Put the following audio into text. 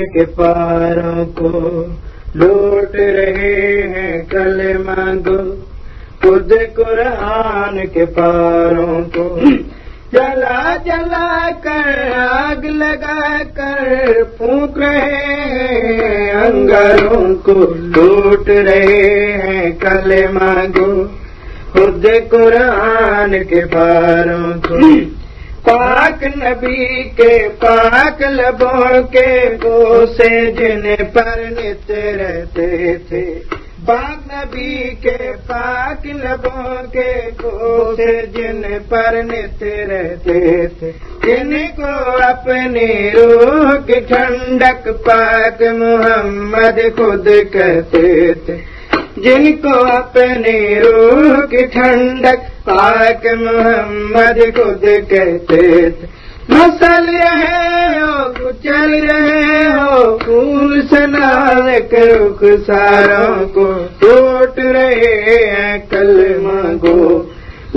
के पारों को लूट रहे हैं कल मांगो। खुद कुरान के पारों को जला जला कर आग लगा कर फूक रहे हैं, अंगारों को लूट रहे हैं कल मांगो। खुद कुरान के पारों को पाक नबी के पाक लबों के गोसे जिन्हें पर नित रहते थे। पाक नबी के पाक लबों के गोसे जिन पर नित रहते थे। जिनको अपनी रूह की ठंडक पाक मोहम्मद खुद कहते थे जिनको अपनी रूह की ठंडक पाक मोहम्मद खुद कहते थे। मसल रहे हो कुचल रहे हो फूल सनाल के सारों को टूट रहे हैं